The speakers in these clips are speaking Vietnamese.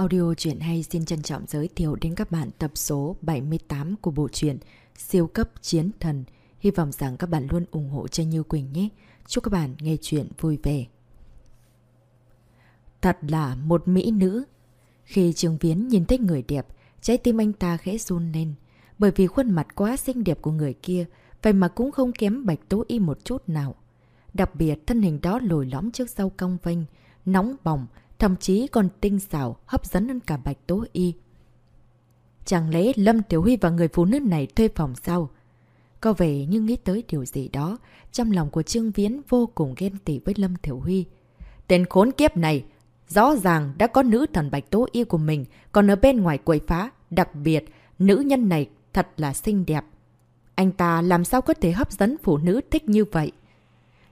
Audio truyện hay xin trân trọng giới thiệu đến các bạn tập số 78 của bộ truyện Siêu cấp chiến thần. Hy vọng rằng các bạn luôn ủng hộ cho Như Quỳnh nhé. Chúc các bạn nghe chuyện vui vẻ. Thật là một mỹ nữ. Khi Trường Viễn nhìn thấy người đẹp, trái tim anh ta khẽ run lên. Bởi vì khuôn mặt quá xinh đẹp của người kia, vậy mà cũng không kém Bạch Tố Y một chút nào. Đặc biệt thân hình đó lồi lõm trước sau cong vênh, nóng bỏng, thậm chí còn tinh xảo, hấp dẫn hơn cả Bạch Tố Y. Chẳng lẽ Lâm Tiểu Huy và người phụ nữ này thuê phòng sao? Có vẻ như nghĩ tới điều gì đó, trong lòng của Trương Viễn vô cùng ghen tị với Lâm Tiểu Huy. Tên khốn kiếp này, rõ ràng đã có nữ thần Bạch Tố Y của mình, còn ở bên ngoài quậy phá, đặc biệt, nữ nhân này thật là xinh đẹp. Anh ta làm sao có thể hấp dẫn phụ nữ thích như vậy?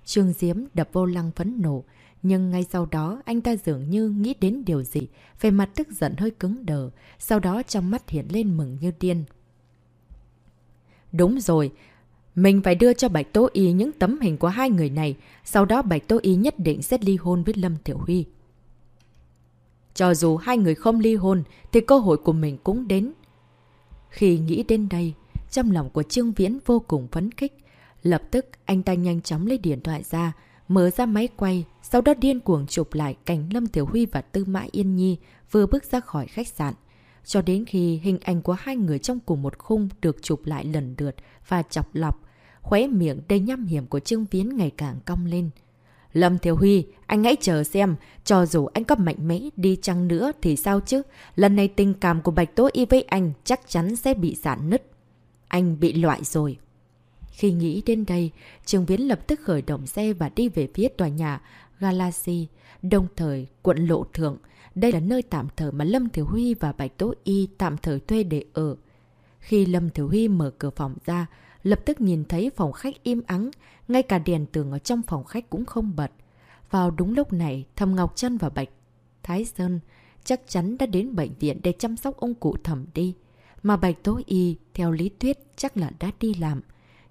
Trương Diếm đập vô lăng phấn nổ, nhưng ngay sau đó anh ta dường như nghĩ đến điều gì, về mặt tức giận hơi cứng đờ, sau đó trong mắt hiện lên mừng như điên. Đúng rồi, mình phải đưa cho Bạch Tố Y những tấm hình của hai người này, sau đó Bạch Tố Y nhất định sẽ ly hôn với Lâm Tiểu Huy. Cho dù hai người không ly hôn, thì cơ hội của mình cũng đến. Khi nghĩ đến đây, trong lòng của Trương Viễn vô cùng phấn khích. Lập tức, anh ta nhanh chóng lấy điện thoại ra, mở ra máy quay, sau đó điên cuồng chụp lại cảnh Lâm Tiểu Huy và Tư Mã Yên Nhi vừa bước ra khỏi khách sạn. Cho đến khi hình ảnh của hai người trong cùng một khung được chụp lại lần lượt và chọc lọc, khóe miệng đầy nhăm hiểm của Trương Viễn ngày càng cong lên. Lâm Thiếu Huy, anh hãy chờ xem, cho dù anh có mạnh mẽ đi chăng nữa thì sao chứ, lần này tình cảm của Bạch Tố Y với anh chắc chắn sẽ bị giãn nứt. Anh bị loại rồi. Khi nghĩ đến đây, Trường Viễn lập tức khởi động xe và đi về phía tòa nhà Galaxy, đồng thời quận Lộ Thượng. Đây là nơi tạm thời mà Lâm Thiểu Huy và Bạch Tố Y tạm thời thuê để ở. Khi Lâm Thiểu Huy mở cửa phòng ra, lập tức nhìn thấy phòng khách im ắng, ngay cả đèn tường ở trong phòng khách cũng không bật. Vào đúng lúc này, Thầm Ngọc Trân và Bạch Thái Sơn chắc chắn đã đến bệnh viện để chăm sóc ông cụ thẩm đi. Mà Bạch Tố Y, theo lý thuyết, chắc là đã đi làm.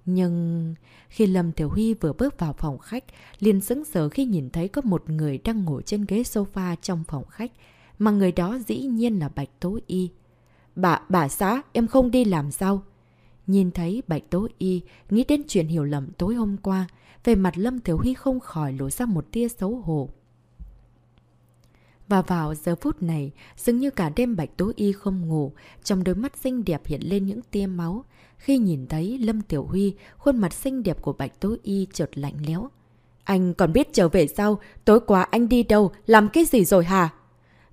Nhưng khi Lâm Tiểu Huy vừa bước vào phòng khách, liền sững sờ khi nhìn thấy có một người đang ngồi trên ghế sofa trong phòng khách, mà người đó dĩ nhiên là Bạch Tố Y. Bà, bà xã, em không đi làm sao? Nhìn thấy Bạch Tố Y, nghĩ đến chuyện hiểu lầm tối hôm qua, về mặt Lâm Tiểu Huy không khỏi lộ ra một tia xấu hổ. Và vào giờ phút này, dường như cả đêm Bạch Tố Y không ngủ, trong đôi mắt xinh đẹp hiện lên những tia máu. Khi nhìn thấy Lâm Tiểu Huy, khuôn mặt xinh đẹp của Bạch Tố Y chợt lạnh léo. Anh còn biết trở về sau, tối qua anh đi đâu, làm cái gì rồi hả?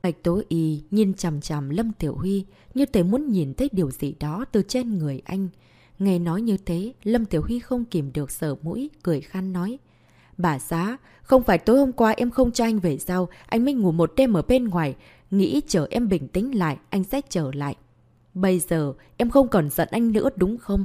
Bạch Tố Y nhìn chằm chằm Lâm Tiểu Huy, như thể muốn nhìn thấy điều gì đó từ trên người anh. Nghe nói như thế, Lâm Tiểu Huy không kìm được sở mũi, cười khan nói. Bà xã, không phải tối hôm qua em không cho anh về sao, anh mới ngủ một đêm ở bên ngoài, nghĩ chờ em bình tĩnh lại, anh sẽ trở lại. Bây giờ, em không còn giận anh nữa đúng không?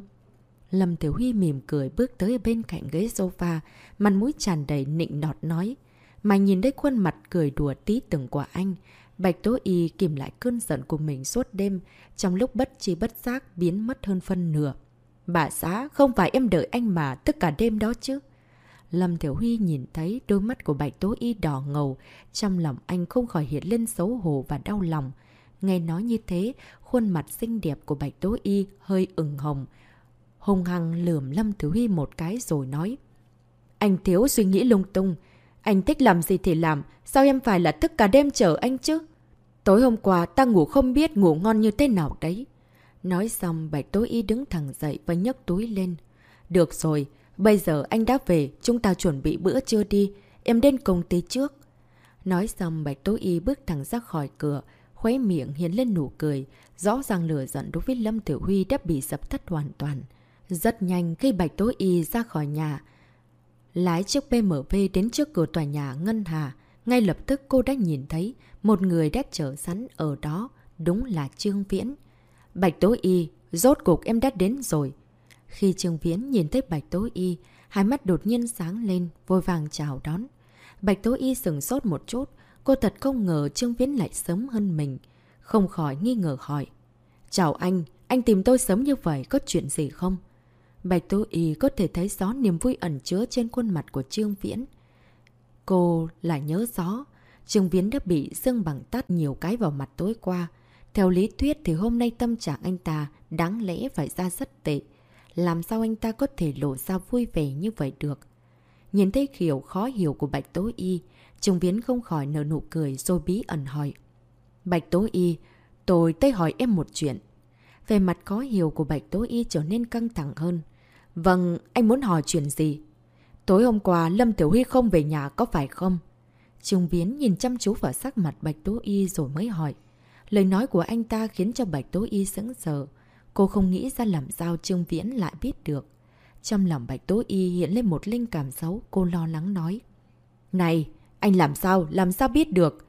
Lâm Tiểu Huy mỉm cười bước tới bên cạnh ghế sofa, mặt mũi tràn đầy nịnh nọt nói. Mà nhìn thấy khuôn mặt cười đùa tí từng của anh, Bạch Tố Y kìm lại cơn giận của mình suốt đêm, trong lúc bất chi bất giác biến mất hơn phân nửa. Bà xã, không phải em đợi anh mà tất cả đêm đó chứ. Lâm Thiểu Huy nhìn thấy đôi mắt của Bạch Tố Y đỏ ngầu, trong lòng anh không khỏi hiện lên xấu hổ và đau lòng. Nghe nói như thế, khuôn mặt xinh đẹp của Bạch Tố Y hơi ửng hồng. Hùng hăng lườm Lâm Thứ Huy một cái rồi nói. Anh thiếu suy nghĩ lung tung. Anh thích làm gì thì làm, sao em phải là thức cả đêm chờ anh chứ? Tối hôm qua ta ngủ không biết ngủ ngon như thế nào đấy. Nói xong Bạch Tố Y đứng thẳng dậy và nhấc túi lên. Được rồi, Bây giờ anh đã về, chúng ta chuẩn bị bữa trưa đi. Em đến công ty trước. Nói xong Bạch Tố Y bước thẳng ra khỏi cửa, khuấy miệng hiện lên nụ cười. Rõ ràng lửa giận đối với Lâm Tiểu Huy đã bị dập tắt hoàn toàn. Rất nhanh khi Bạch Tố Y ra khỏi nhà, lái chiếc BMW đến trước cửa tòa nhà Ngân Hà. Ngay lập tức cô đã nhìn thấy một người đã chờ sẵn ở đó, đúng là Trương Viễn. Bạch Tố Y, rốt cục em đã đến rồi. Khi Trương Viễn nhìn thấy Bạch Tố Y, hai mắt đột nhiên sáng lên, vội vàng chào đón. Bạch Tố Y sừng sốt một chút, cô thật không ngờ Trương Viễn lại sớm hơn mình. Không khỏi nghi ngờ hỏi. Chào anh, anh tìm tôi sớm như vậy có chuyện gì không? Bạch Tố Y có thể thấy rõ niềm vui ẩn chứa trên khuôn mặt của Trương Viễn. Cô lại nhớ rõ, Trương Viễn đã bị Dương Bằng tát nhiều cái vào mặt tối qua. Theo lý thuyết thì hôm nay tâm trạng anh ta đáng lẽ phải ra rất tệ. Làm sao anh ta có thể lộ ra vui vẻ như vậy được? Nhìn thấy kiểu khó hiểu của Bạch Tố Y, trung Viễn không khỏi nở nụ cười rồi bí ẩn hỏi. Bạch Tố Y, tôi tới hỏi em một chuyện. Về mặt khó hiểu của Bạch Tố Y trở nên căng thẳng hơn. Vâng, anh muốn hỏi chuyện gì? Tối hôm qua Lâm Tiểu Huy không về nhà có phải không? trung Viễn nhìn chăm chú vào sắc mặt Bạch Tố Y rồi mới hỏi. Lời nói của anh ta khiến cho Bạch Tố Y sững sờ. Cô không nghĩ ra làm sao Trương Viễn lại biết được. Trong lòng Bạch Tố Y hiện lên một linh cảm xấu, cô lo lắng nói. Này, anh làm sao, làm sao biết được?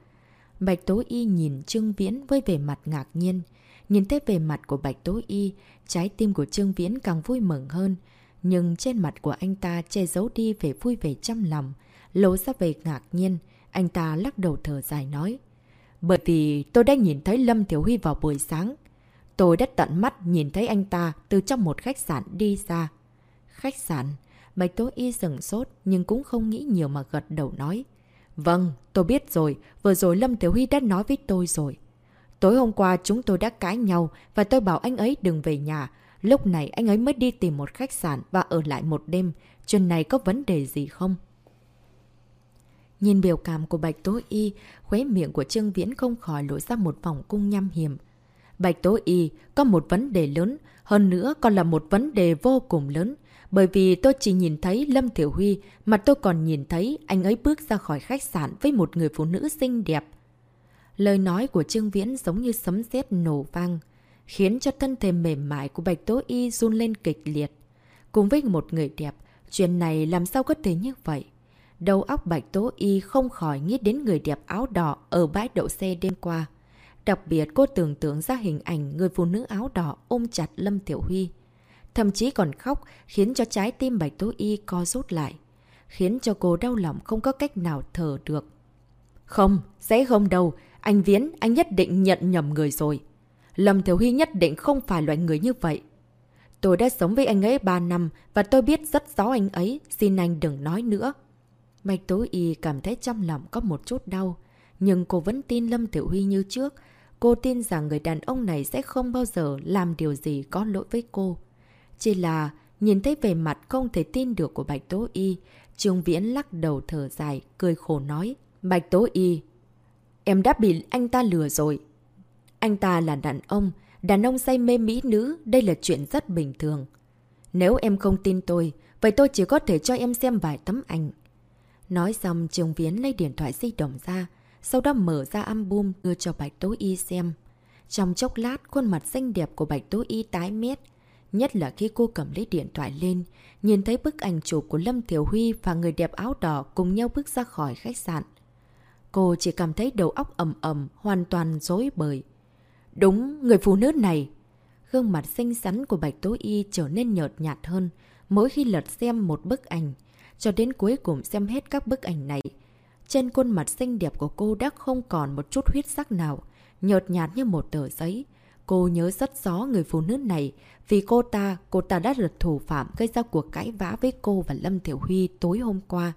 Bạch Tố Y nhìn Trương Viễn với vẻ mặt ngạc nhiên. Nhìn thấy về mặt của Bạch Tố Y, trái tim của Trương Viễn càng vui mừng hơn. Nhưng trên mặt của anh ta che giấu đi vẻ vui vẻ trong lòng, lộ ra về ngạc nhiên. Anh ta lắc đầu thở dài nói. Bởi vì tôi đã nhìn thấy Lâm Thiếu Huy vào buổi sáng. Tôi đã tận mắt nhìn thấy anh ta từ trong một khách sạn đi ra. Khách sạn? Bạch Tố Y dừng sốt nhưng cũng không nghĩ nhiều mà gật đầu nói. Vâng, tôi biết rồi. Vừa rồi Lâm Thiếu Huy đã nói với tôi rồi. Tối hôm qua chúng tôi đã cãi nhau và tôi bảo anh ấy đừng về nhà. Lúc này anh ấy mới đi tìm một khách sạn và ở lại một đêm. Chuyện này có vấn đề gì không? Nhìn biểu cảm của Bạch Tố Y, khuế miệng của Trương Viễn không khỏi lỗi ra một vòng cung nhăm hiểm. Bạch Tố Y có một vấn đề lớn, hơn nữa còn là một vấn đề vô cùng lớn. Bởi vì tôi chỉ nhìn thấy Lâm Tiểu Huy, mà tôi còn nhìn thấy anh ấy bước ra khỏi khách sạn với một người phụ nữ xinh đẹp. Lời nói của Trương Viễn giống như sấm sét nổ vang, khiến cho thân thể mềm mại của Bạch Tố Y run lên kịch liệt. Cùng với một người đẹp, chuyện này làm sao có thể như vậy? Đầu óc Bạch Tố Y không khỏi nghĩ đến người đẹp áo đỏ ở bãi đậu xe đêm qua. Đặc biệt cô tưởng tượng ra hình ảnh người phụ nữ áo đỏ ôm chặt Lâm Tiểu Huy. Thậm chí còn khóc khiến cho trái tim Bạch Tố Y co rút lại. Khiến cho cô đau lòng không có cách nào thở được. Không, sẽ không đâu. Anh Viễn, anh nhất định nhận nhầm người rồi. Lâm Tiểu Huy nhất định không phải loại người như vậy. Tôi đã sống với anh ấy 3 năm và tôi biết rất rõ anh ấy. Xin anh đừng nói nữa. Bạch Tố Y cảm thấy trong lòng có một chút đau. Nhưng cô vẫn tin Lâm Tiểu Huy như trước. Cô tin rằng người đàn ông này sẽ không bao giờ làm điều gì có lỗi với cô. Chỉ là nhìn thấy về mặt không thể tin được của Bạch Tố Y, Trương Viễn lắc đầu thở dài, cười khổ nói. Bạch Tố Y, em đã bị anh ta lừa rồi. Anh ta là đàn ông, đàn ông say mê mỹ nữ, đây là chuyện rất bình thường. Nếu em không tin tôi, vậy tôi chỉ có thể cho em xem vài tấm ảnh. Nói xong, Trương Viễn lấy điện thoại di động ra, sau đó mở ra album đưa cho Bạch Tố Y xem. Trong chốc lát, khuôn mặt xinh đẹp của Bạch Tố Y tái mét. Nhất là khi cô cầm lấy điện thoại lên, nhìn thấy bức ảnh chụp của Lâm Thiểu Huy và người đẹp áo đỏ cùng nhau bước ra khỏi khách sạn. Cô chỉ cảm thấy đầu óc ầm ầm, hoàn toàn dối bời. Đúng, người phụ nữ này! Gương mặt xinh xắn của Bạch Tố Y trở nên nhợt nhạt hơn mỗi khi lật xem một bức ảnh. Cho đến cuối cùng xem hết các bức ảnh này, trên khuôn mặt xinh đẹp của cô đã không còn một chút huyết sắc nào, nhợt nhạt như một tờ giấy. Cô nhớ rất rõ người phụ nữ này, vì cô ta, cô ta đã rượt thủ phạm gây ra cuộc cãi vã với cô và Lâm Tiểu Huy tối hôm qua.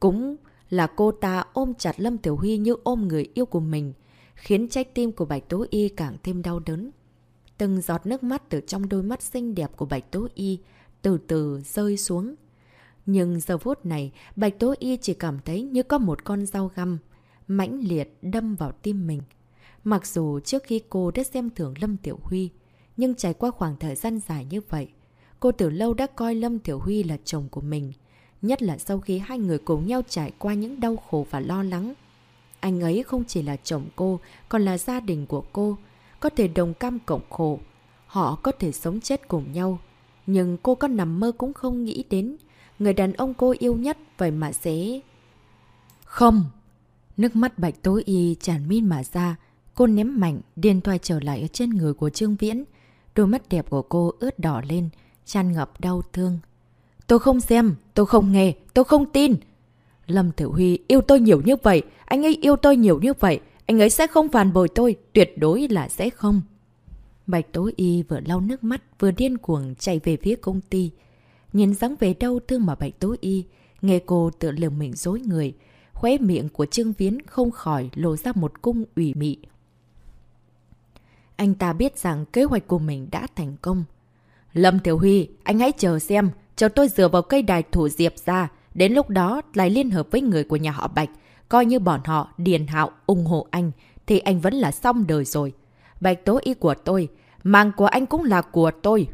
Cũng là cô ta ôm chặt Lâm Tiểu Huy như ôm người yêu của mình, khiến trái tim của Bạch Tố Y càng thêm đau đớn. Từng giọt nước mắt từ trong đôi mắt xinh đẹp của Bạch Tố Y từ từ rơi xuống, nhưng giờ phút này, Bạch Tố Y chỉ cảm thấy như có một con dao găm, mãnh liệt đâm vào tim mình. Mặc dù trước khi cô đã xem thường Lâm Tiểu Huy, nhưng trải qua khoảng thời gian dài như vậy, cô từ lâu đã coi Lâm Tiểu Huy là chồng của mình. Nhất là sau khi hai người cùng nhau trải qua những đau khổ và lo lắng. Anh ấy không chỉ là chồng cô, còn là gia đình của cô, có thể đồng cam cộng khổ. Họ có thể sống chết cùng nhau. Nhưng cô có nằm mơ cũng không nghĩ đến người đàn ông cô yêu nhất vậy mà sẽ... Không! Nước mắt bạch tối y tràn min mà ra. Cô ném mạnh, điện thoại trở lại ở trên người của Trương Viễn. Đôi mắt đẹp của cô ướt đỏ lên, tràn ngập đau thương. Tôi không xem, tôi không nghe, tôi không tin. Lâm Tiểu Huy yêu tôi nhiều như vậy, anh ấy yêu tôi nhiều như vậy, anh ấy sẽ không phản bội tôi, tuyệt đối là sẽ không. Bạch Tố Y vừa lau nước mắt vừa điên cuồng chạy về phía công ty. Nhìn dáng về đau thương mà Bạch Tố Y, nghe cô tự lường mình dối người. khóe miệng của Trương Viễn không khỏi lộ ra một cung ủy mị. Anh ta biết rằng kế hoạch của mình đã thành công. Lâm Tiểu Huy, anh hãy chờ xem, chờ tôi dựa vào cây đài thủ diệp ra, đến lúc đó lại liên hợp với người của nhà họ Bạch, coi như bọn họ điền hạo ủng hộ anh, thì anh vẫn là xong đời rồi. Bạch tố y của tôi, mạng của anh cũng là của tôi.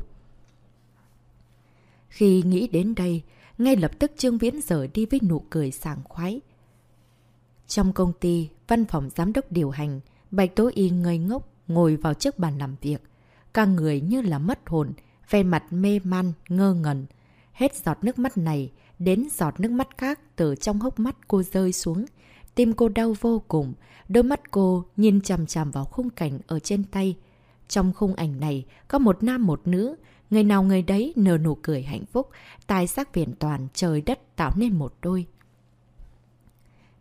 Khi nghĩ đến đây, ngay lập tức Trương Viễn rời đi với nụ cười sảng khoái. Trong công ty, văn phòng giám đốc điều hành, Bạch Tố Y ngây ngốc ngồi vào chiếc bàn làm việc. Cả người như là mất hồn, vẻ mặt mê man, ngơ ngẩn. Hết giọt nước mắt này, đến giọt nước mắt khác từ trong hốc mắt cô rơi xuống. Tim cô đau vô cùng, đôi mắt cô nhìn chằm chằm vào khung cảnh ở trên tay. Trong khung ảnh này, có một nam một nữ, người nào người đấy nở nụ cười hạnh phúc, tài sắc viển toàn, trời đất tạo nên một đôi.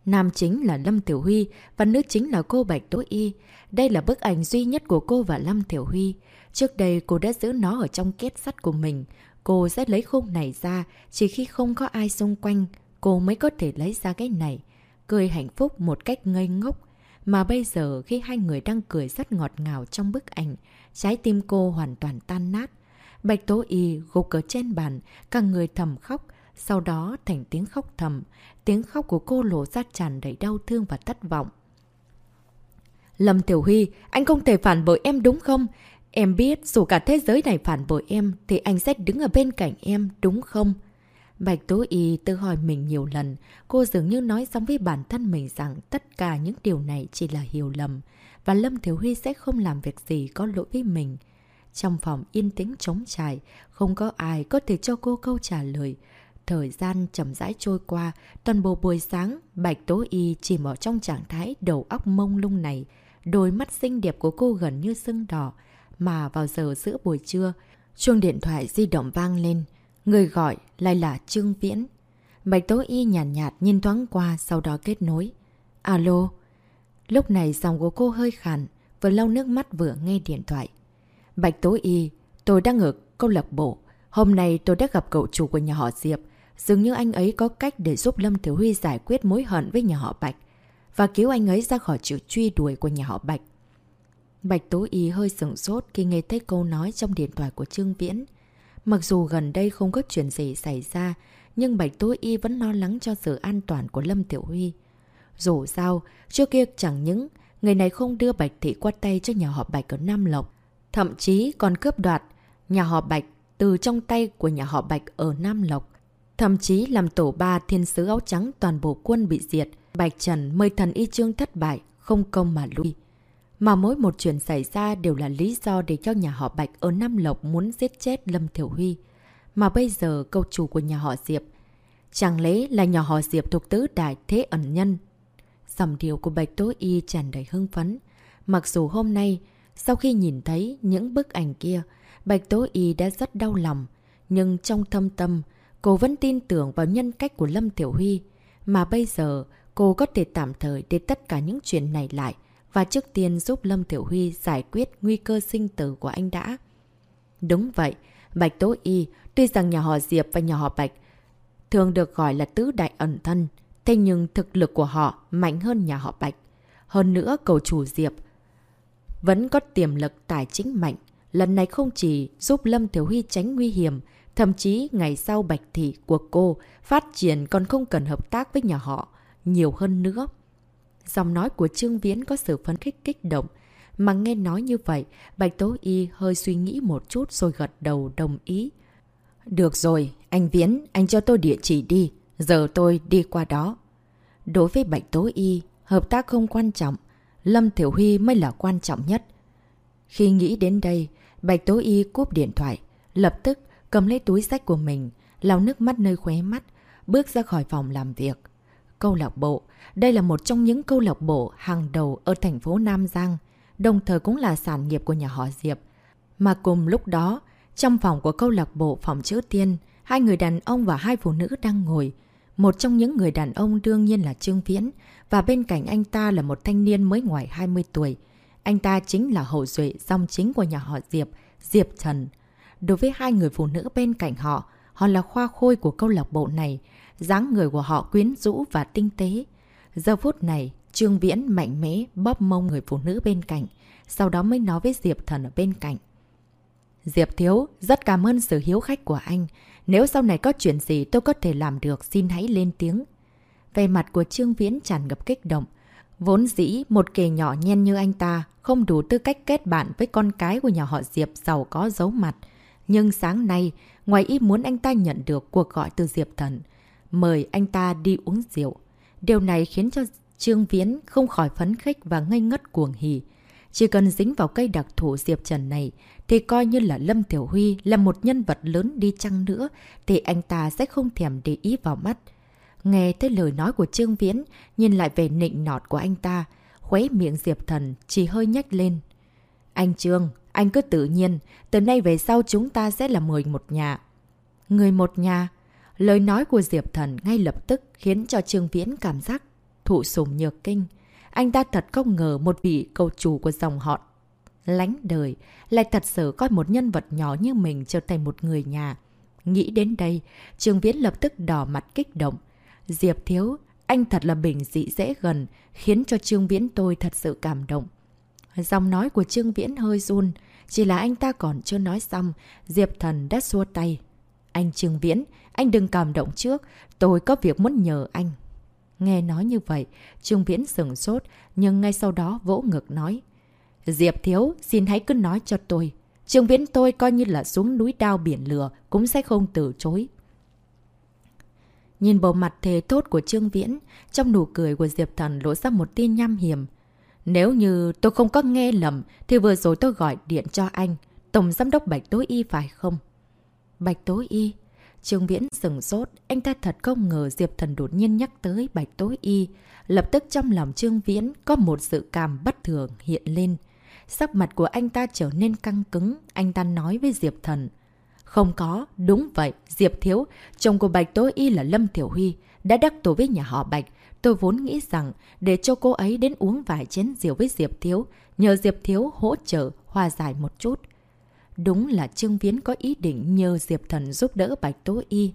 Nam chính là Lâm Tiểu Huy và nữ chính là cô Bạch Tố Y. Đây là bức ảnh duy nhất của cô và Lâm Tiểu Huy. Trước đây cô đã giữ nó ở trong két sắt của mình. Cô sẽ lấy khung này ra, chỉ khi không có ai xung quanh, cô mới có thể lấy ra cái này. Cười hạnh phúc một cách ngây ngốc. Mà bây giờ khi hai người đang cười rất ngọt ngào trong bức ảnh, trái tim cô hoàn toàn tan nát. Bạch Tố Y gục ở trên bàn, cả người thầm khóc, sau đó thành tiếng khóc thầm. Tiếng khóc của cô lộ ra tràn đầy đau thương và thất vọng. Lâm Tiểu Huy, anh không thể phản bội em đúng không? Em biết dù cả thế giới này phản bội em thì anh sẽ đứng ở bên cạnh em đúng không? Bạch Tố Y tự hỏi mình nhiều lần, cô dường như nói xong với bản thân mình rằng tất cả những điều này chỉ là hiểu lầm, và Lâm Thiếu Huy sẽ không làm việc gì có lỗi với mình. Trong phòng yên tĩnh trống trải, không có ai có thể cho cô câu trả lời. Thời gian chậm rãi trôi qua, toàn bộ buổi sáng, Bạch Tố Y chỉ ở trong trạng thái đầu óc mông lung này. Đôi mắt xinh đẹp của cô gần như sưng đỏ, mà vào giờ giữa buổi trưa, chuông điện thoại di động vang lên. Người gọi lại là Trương Viễn. Bạch Tố Y nhàn nhạt, nhạt nhìn thoáng qua sau đó kết nối. Alo. Lúc này giọng của cô hơi khàn, vừa lau nước mắt vừa nghe điện thoại. Bạch Tố Y, tôi đang ở câu lạc bộ. Hôm nay tôi đã gặp cậu chủ của nhà họ Diệp. Dường như anh ấy có cách để giúp Lâm Thiếu Huy giải quyết mối hận với nhà họ Bạch và cứu anh ấy ra khỏi sự truy đuổi của nhà họ Bạch. Bạch Tố Y hơi sửng sốt khi nghe thấy câu nói trong điện thoại của Trương Viễn. Mặc dù gần đây không có chuyện gì xảy ra, nhưng Bạch Tố Y vẫn lo lắng cho sự an toàn của Lâm Tiểu Huy. Dù sao, trước kia chẳng những người này không đưa Bạch Thị qua tay cho nhà họ Bạch ở Nam Lộc, thậm chí còn cướp đoạt nhà họ Bạch từ trong tay của nhà họ Bạch ở Nam Lộc. Thậm chí làm tổ ba thiên sứ áo trắng toàn bộ quân bị diệt. Bạch Trần mời thần y trương thất bại, không công mà lui. Mà mỗi một chuyện xảy ra đều là lý do để cho nhà họ Bạch ở Nam Lộc muốn giết chết Lâm Thiểu Huy. Mà bây giờ câu chủ của nhà họ Diệp. Chẳng lẽ là nhà họ Diệp thuộc tứ đại thế ẩn nhân? Dòng điều của Bạch Tố Y tràn đầy hưng phấn. Mặc dù hôm nay, sau khi nhìn thấy những bức ảnh kia, Bạch Tố Y đã rất đau lòng. Nhưng trong thâm tâm, cô vẫn tin tưởng vào nhân cách của Lâm Tiểu Huy. Mà bây giờ, cô có thể tạm thời để tất cả những chuyện này lại và trước tiên giúp Lâm Tiểu Huy giải quyết nguy cơ sinh tử của anh đã. Đúng vậy, Bạch Tố Y, tuy rằng nhà họ Diệp và nhà họ Bạch thường được gọi là tứ đại ẩn thân, thế nhưng thực lực của họ mạnh hơn nhà họ Bạch. Hơn nữa, cầu chủ Diệp vẫn có tiềm lực tài chính mạnh. Lần này không chỉ giúp Lâm Tiểu Huy tránh nguy hiểm, thậm chí ngày sau Bạch Thị của cô phát triển còn không cần hợp tác với nhà họ nhiều hơn nữa. Dòng nói của Trương Viễn có sự phấn khích kích động. Mà nghe nói như vậy, Bạch Tố Y hơi suy nghĩ một chút rồi gật đầu đồng ý. Được rồi, anh Viễn, anh cho tôi địa chỉ đi. Giờ tôi đi qua đó. Đối với Bạch Tố Y, hợp tác không quan trọng. Lâm Thiểu Huy mới là quan trọng nhất. Khi nghĩ đến đây, Bạch Tố Y cúp điện thoại. Lập tức cầm lấy túi sách của mình, lau nước mắt nơi khóe mắt, bước ra khỏi phòng làm việc. Câu lạc bộ đây là một trong những câu lạc bộ hàng đầu ở thành phố Nam Giang, đồng thời cũng là sản nghiệp của nhà họ Diệp. Mà cùng lúc đó, trong phòng của câu lạc bộ phòng chữ tiên, hai người đàn ông và hai phụ nữ đang ngồi. Một trong những người đàn ông đương nhiên là Trương Viễn, và bên cạnh anh ta là một thanh niên mới ngoài 20 tuổi. Anh ta chính là hậu duệ dòng chính của nhà họ Diệp, Diệp Trần. Đối với hai người phụ nữ bên cạnh họ, họ là khoa khôi của câu lạc bộ này, dáng người của họ quyến rũ và tinh tế. Giờ phút này, Trương Viễn mạnh mẽ bóp mông người phụ nữ bên cạnh, sau đó mới nói với Diệp Thần ở bên cạnh. Diệp Thiếu, rất cảm ơn sự hiếu khách của anh. Nếu sau này có chuyện gì tôi có thể làm được, xin hãy lên tiếng. Về mặt của Trương Viễn tràn ngập kích động. Vốn dĩ, một kề nhỏ nhen như anh ta, không đủ tư cách kết bạn với con cái của nhà họ Diệp giàu có dấu mặt. Nhưng sáng nay, ngoài ý muốn anh ta nhận được cuộc gọi từ Diệp Thần, mời anh ta đi uống rượu. Điều này khiến cho Trương Viễn không khỏi phấn khích và ngây ngất cuồng hỉ. Chỉ cần dính vào cây đặc thủ Diệp Trần này, thì coi như là Lâm Tiểu Huy là một nhân vật lớn đi chăng nữa, thì anh ta sẽ không thèm để ý vào mắt. Nghe tới lời nói của Trương Viễn, nhìn lại về nịnh nọt của anh ta, khuấy miệng Diệp Thần chỉ hơi nhách lên. Anh Trương, anh cứ tự nhiên, từ nay về sau chúng ta sẽ là người một nhà. Người một nhà? Lời nói của Diệp Thần ngay lập tức khiến cho Trương Viễn cảm giác thụ sùng nhược kinh. Anh ta thật không ngờ một vị cầu chủ của dòng họ lánh đời lại thật sự coi một nhân vật nhỏ như mình trở thành một người nhà. Nghĩ đến đây, Trương Viễn lập tức đỏ mặt kích động. Diệp Thiếu, anh thật là bình dị dễ gần, khiến cho Trương Viễn tôi thật sự cảm động. Dòng nói của Trương Viễn hơi run, chỉ là anh ta còn chưa nói xong, Diệp Thần đã xua tay. Anh Trương Viễn, anh đừng cảm động trước, tôi có việc muốn nhờ anh. Nghe nói như vậy, Trương Viễn sừng sốt, nhưng ngay sau đó vỗ ngực nói. Diệp Thiếu, xin hãy cứ nói cho tôi. Trương Viễn tôi coi như là xuống núi đao biển lửa, cũng sẽ không từ chối. Nhìn bộ mặt thề tốt của Trương Viễn, trong nụ cười của Diệp Thần lộ ra một tia nham hiểm. Nếu như tôi không có nghe lầm, thì vừa rồi tôi gọi điện cho anh. Tổng Giám đốc Bạch tối Y phải không? Bạch tối Y? Trương Viễn sừng sốt, anh ta thật không ngờ Diệp Thần đột nhiên nhắc tới Bạch tối Y. Lập tức trong lòng Trương Viễn có một sự cảm bất thường hiện lên. Sắc mặt của anh ta trở nên căng cứng, anh ta nói với Diệp Thần. Không có, đúng vậy, Diệp Thiếu, chồng của Bạch tối Y là Lâm Thiểu Huy, đã đắc tổ với nhà họ Bạch. Tôi vốn nghĩ rằng để cho cô ấy đến uống vài chén rượu với Diệp Thiếu, nhờ Diệp Thiếu hỗ trợ, hòa giải một chút. Đúng là Trương Viễn có ý định nhờ Diệp Thần giúp đỡ Bạch Tố Y.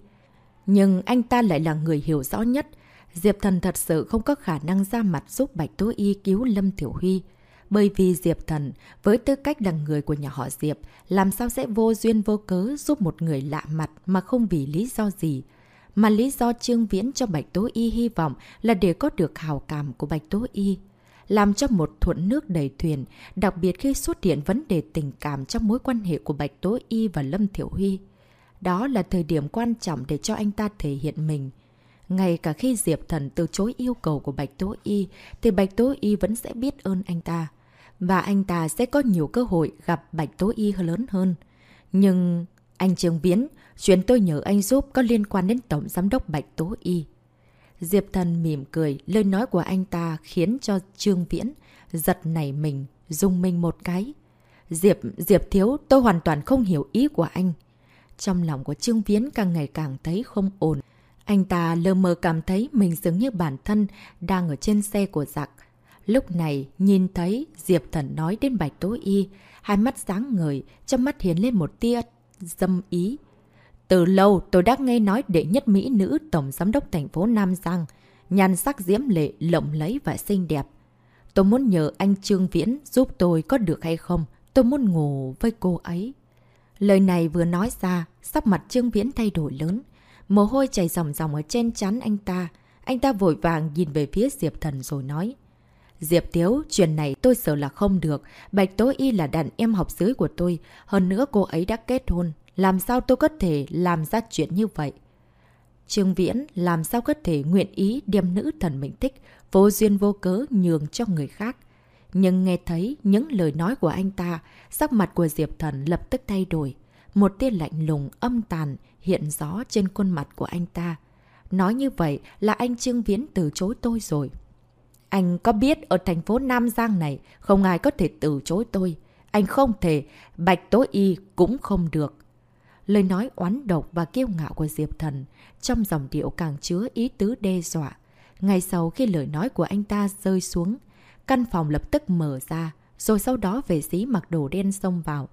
Nhưng anh ta lại là người hiểu rõ nhất. Diệp Thần thật sự không có khả năng ra mặt giúp Bạch Tố Y cứu Lâm Thiểu Huy. Bởi vì Diệp Thần, với tư cách là người của nhà họ Diệp, làm sao sẽ vô duyên vô cớ giúp một người lạ mặt mà không vì lý do gì. Mà lý do Trương Viễn cho Bạch Tố Y hy vọng là để có được hào cảm của Bạch Tố Y. Làm cho một thuận nước đầy thuyền, đặc biệt khi xuất hiện vấn đề tình cảm trong mối quan hệ của Bạch Tố Y và Lâm Thiểu Huy. Đó là thời điểm quan trọng để cho anh ta thể hiện mình. Ngay cả khi Diệp Thần từ chối yêu cầu của Bạch Tố Y, thì Bạch Tố Y vẫn sẽ biết ơn anh ta và anh ta sẽ có nhiều cơ hội gặp Bạch Tố Y lớn hơn. Nhưng anh Trương Viễn, chuyện tôi nhờ anh giúp có liên quan đến Tổng Giám đốc Bạch Tố Y. Diệp Thần mỉm cười, lời nói của anh ta khiến cho Trương Viễn giật nảy mình, dùng mình một cái. Diệp, Diệp Thiếu, tôi hoàn toàn không hiểu ý của anh. Trong lòng của Trương Viễn càng ngày càng thấy không ổn. Anh ta lơ mơ cảm thấy mình giống như bản thân đang ở trên xe của giặc. Lúc này, nhìn thấy Diệp Thần nói đến Bạch Tố Y, hai mắt sáng ngời, trong mắt hiến lên một tia dâm ý. Từ lâu, tôi đã nghe nói đệ nhất Mỹ nữ Tổng Giám đốc thành phố Nam Giang, nhan sắc diễm lệ, lộng lấy và xinh đẹp. Tôi muốn nhờ anh Trương Viễn giúp tôi có được hay không? Tôi muốn ngủ với cô ấy. Lời này vừa nói ra, sắc mặt Trương Viễn thay đổi lớn. Mồ hôi chảy ròng ròng ở trên trán anh ta. Anh ta vội vàng nhìn về phía Diệp Thần rồi nói. Diệp Tiếu, chuyện này tôi sợ là không được. Bạch Tố Y là đàn em học dưới của tôi. Hơn nữa cô ấy đã kết hôn. Làm sao tôi có thể làm ra chuyện như vậy? Trương Viễn làm sao có thể nguyện ý đem nữ thần mình thích, vô duyên vô cớ nhường cho người khác. Nhưng nghe thấy những lời nói của anh ta, sắc mặt của Diệp Thần lập tức thay đổi. Một tia lạnh lùng âm tàn hiện rõ trên khuôn mặt của anh ta. Nói như vậy là anh Trương Viễn từ chối tôi rồi. Anh có biết ở thành phố Nam Giang này không ai có thể từ chối tôi. Anh không thể, Bạch Tố Y cũng không được. Lời nói oán độc và kiêu ngạo của Diệp Thần trong dòng điệu càng chứa ý tứ đe dọa. Ngay sau khi lời nói của anh ta rơi xuống, căn phòng lập tức mở ra, rồi sau đó về sĩ mặc đồ đen xông vào.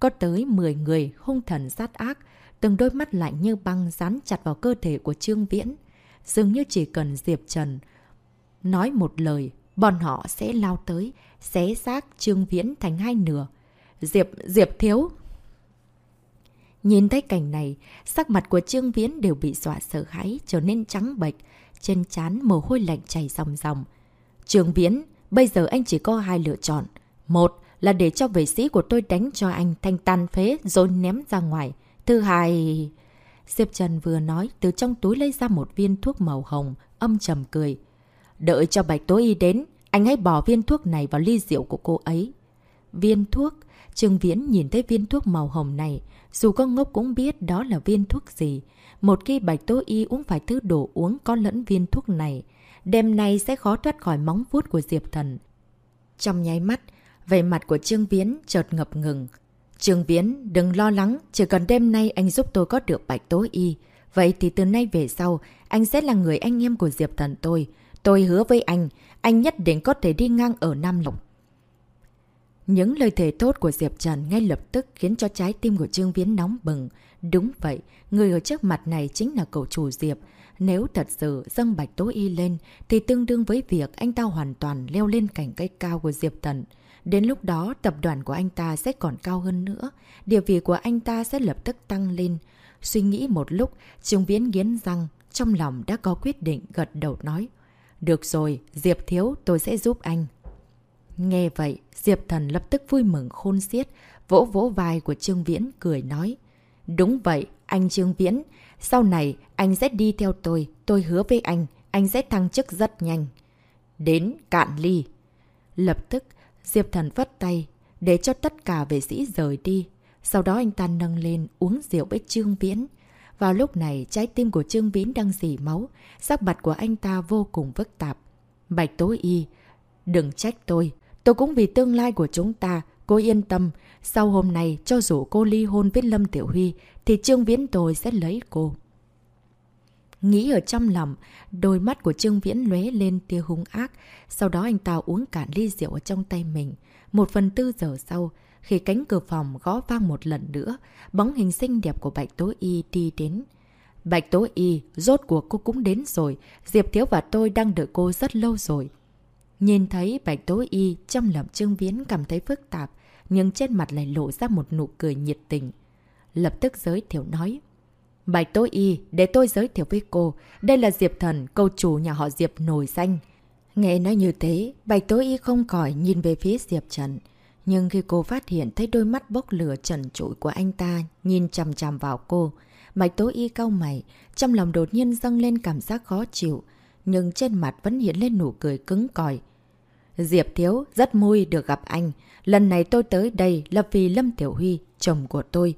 Có tới 10 người hung thần sát ác, từng đôi mắt lạnh như băng dán chặt vào cơ thể của Trương Viễn. Dường như chỉ cần Diệp Trần nói một lời, bọn họ sẽ lao tới, xé xác Trương Viễn thành hai nửa. Diệp, Diệp thiếu! Nhìn thấy cảnh này, sắc mặt của Trương Viễn đều bị dọa sợ hãi, trở nên trắng bệch, trên trán mồ hôi lạnh chảy ròng ròng. Trương Viễn, bây giờ anh chỉ có hai lựa chọn. Một là để cho vệ sĩ của tôi đánh cho anh thanh tan phế rồi ném ra ngoài. Thứ hai... Diệp Trần vừa nói, từ trong túi lấy ra một viên thuốc màu hồng, âm trầm cười. Đợi cho Bạch Tố Y đến, anh hãy bỏ viên thuốc này vào ly rượu của cô ấy. Viên thuốc? Trương Viễn nhìn thấy viên thuốc màu hồng này, dù có ngốc cũng biết đó là viên thuốc gì. Một khi Bạch Tố Y uống phải thứ đồ uống có lẫn viên thuốc này, đêm nay sẽ khó thoát khỏi móng vuốt của Diệp Thần. Trong nháy mắt, vẻ mặt của Trương Viễn chợt ngập ngừng. Trương Viễn, đừng lo lắng, chỉ cần đêm nay anh giúp tôi có được Bạch Tố Y. Vậy thì từ nay về sau, anh sẽ là người anh em của Diệp Thần tôi. Tôi hứa với anh, anh nhất định có thể đi ngang ở Nam Lộc. Những lời thề tốt của Diệp Trần ngay lập tức khiến cho trái tim của Trương Viễn nóng bừng. Đúng vậy, người ở trước mặt này chính là cậu chủ Diệp. Nếu thật sự dâng bạch tố y lên, thì tương đương với việc anh ta hoàn toàn leo lên cảnh cây cao của Diệp Tần. Đến lúc đó, tập đoàn của anh ta sẽ còn cao hơn nữa. Địa vị của anh ta sẽ lập tức tăng lên. Suy nghĩ một lúc, Trương Viễn nghiến răng, trong lòng đã có quyết định gật đầu nói. Được rồi, Diệp Thiếu, tôi sẽ giúp anh. Nghe vậy, Diệp Thần lập tức vui mừng khôn xiết, vỗ vỗ vai của Trương Viễn, cười nói. Đúng vậy, anh Trương Viễn, sau này anh sẽ đi theo tôi, tôi hứa với anh, anh sẽ thăng chức rất nhanh. Đến cạn ly. Lập tức, Diệp Thần vất tay, để cho tất cả vệ sĩ rời đi. Sau đó anh ta nâng lên uống rượu với Trương Viễn. Vào lúc này, trái tim của Trương Viễn đang dì máu, sắc mặt của anh ta vô cùng phức tạp. Bạch Tố Y, đừng trách tôi, Tôi cũng vì tương lai của chúng ta, cô yên tâm. Sau hôm nay, cho dù cô ly hôn với Lâm Tiểu Huy, thì Trương Viễn tôi sẽ lấy cô. Nghĩ ở trong lòng, đôi mắt của Trương Viễn lóe lên tia hung ác. Sau đó anh ta uống cạn ly rượu ở trong tay mình. Một phần tư giờ sau, khi cánh cửa phòng gõ vang một lần nữa, bóng hình xinh đẹp của Bạch Tố Y đi đến. Bạch Tố Y, rốt cuộc cô cũng đến rồi. Diệp Thiếu và tôi đang đợi cô rất lâu rồi. Nhìn thấy Bạch Tố Y trong lòng Trương Viễn cảm thấy phức tạp, nhưng trên mặt lại lộ ra một nụ cười nhiệt tình. Lập tức giới thiệu nói. Bạch Tố Y, để tôi giới thiệu với cô, đây là Diệp Thần, câu chủ nhà họ Diệp nổi danh. Nghe nói như thế, Bạch Tố Y không còi nhìn về phía Diệp Trần. Nhưng khi cô phát hiện thấy đôi mắt bốc lửa trần trụi của anh ta nhìn chằm chằm vào cô, Bạch Tố Y cau mày, trong lòng đột nhiên dâng lên cảm giác khó chịu, nhưng trên mặt vẫn hiện lên nụ cười cứng còi. Diệp Thiếu, rất vui được gặp anh. Lần này tôi tới đây là vì Lâm Tiểu Huy, chồng của tôi.